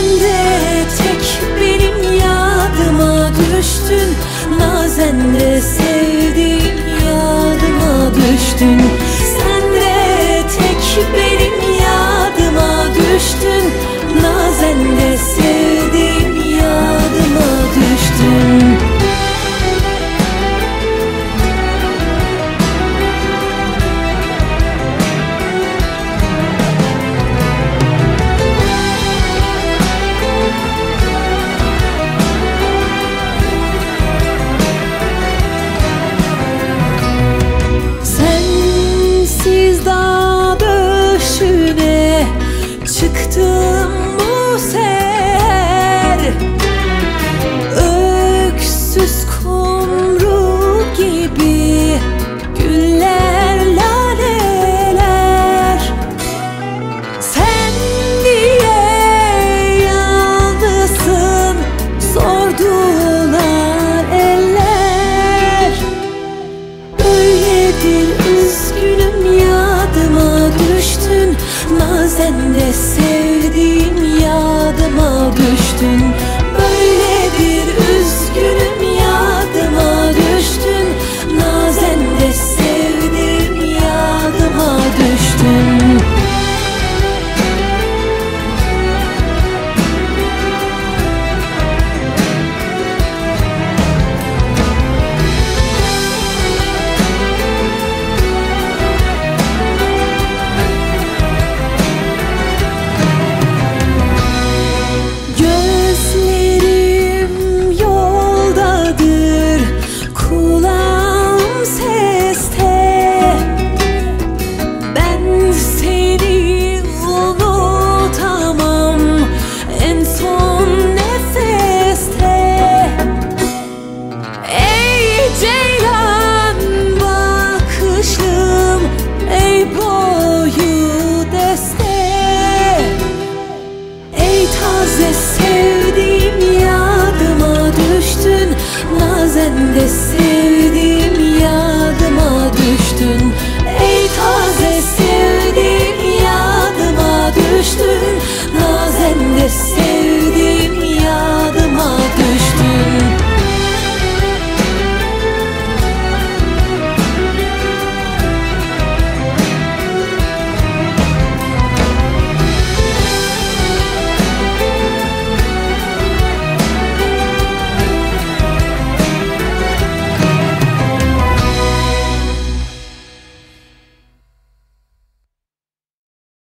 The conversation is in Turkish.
Gözümde tek benim yadıma düştün. Nazenle sevdiğim yadıma düştün. sen de sevdiğim göze sevdiğim yadıma düştün. Nazen de sevdiğim